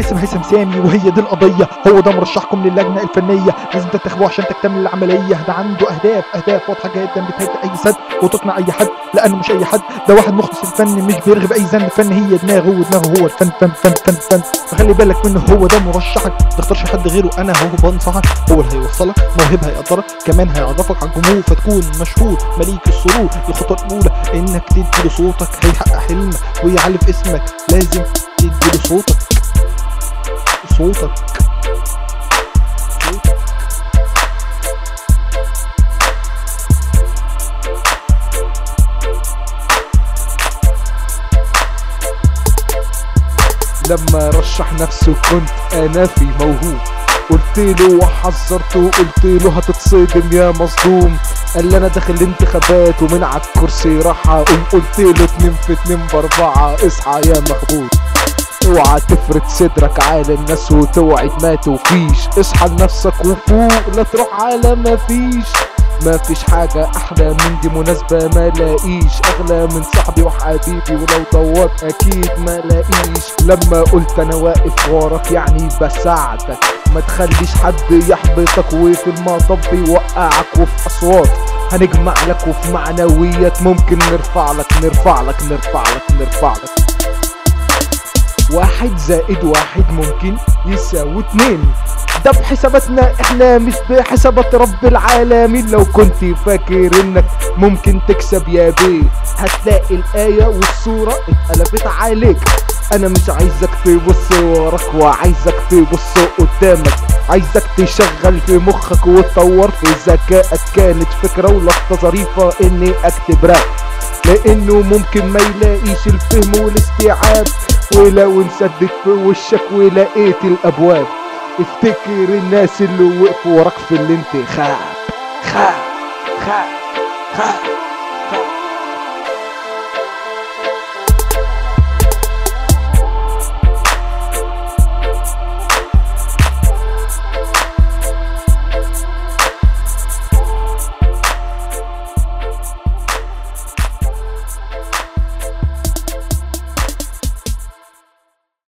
اسم هيثم سامي وهي دي القضية. هو ده مرشحكم للجنة الفنية. لازم تنتخبوه عشان تكتمل العملية. ده عنده أهداف أهداف واضحة جدا بتهد أي سد وتقنع أي حد لأنه مش أي حد. ده واحد مخلص الفن مش بيرغب أي زن فن. هي دماغه ودماغه هو الفن فن فن فن فن. فخلي بالك منه هو ده مرشحك. تختارش حد غيره. أنا هو بنصحك. هو اللي هيوصلك. موهبة هيقدرك. كمان هيعرفك على الجمهور فتكون مشهور. مليك السرور. الخطوه الاولى إنك تدي له صوتك هيحقق حلمك. ويعلف اسمك. لازم تدي له صوتك. لما رشح نفسه كنت أنا في موهوب. قلت له وحذرته قلت له هتتصدم يا مصدوم. قال لي أنا داخل انتخابات ومن على الكرسي راح أقوم. قلت له اتنين في اتنين بأربعة اصحى يا مخبوط اوعى تفرد صدرك على الناس وتوعد ما توفيش. اصحى لنفسك وفوق لا تروح على ما فيش. ما فيش حاجة أحلى من دي مناسبة ما لاقيش. أغلى من صاحبي وحبيبي ولو دورت أكيد ما لاقيش. لما قلت أنا واقف وراك يعني بساعدك. ما تخليش حد يحبطك وفي المطب يوقعك وفي أصوات. هنجمع لك وفي معنويات ممكن نرفع لك نرفع لك نرفع لك نرفع لك. واحد زائد واحد ممكن يساوي اتنين ده بحساباتنا إحنا مش بحسابات رب العالمين. لو كنت فاكر انك ممكن تكسب يا بيه. هتلاقي الآية والصورة اتقلبت عليك. أنا مش عايزك تبص وراك وعايزك تبص قدامك. عايزك تشغل في مخك وتطور في ذكائك. كانت فكرة ولقطة ظريفة إني أكتب راب. لأنه ممكن ما يلاقيش الفهم والاستيعاب. ولو انسدت في وشك ولقيت الابواب. افتكر الناس اللي وقفوا وراك في الانتخاب. خاب خاب خاب خاب.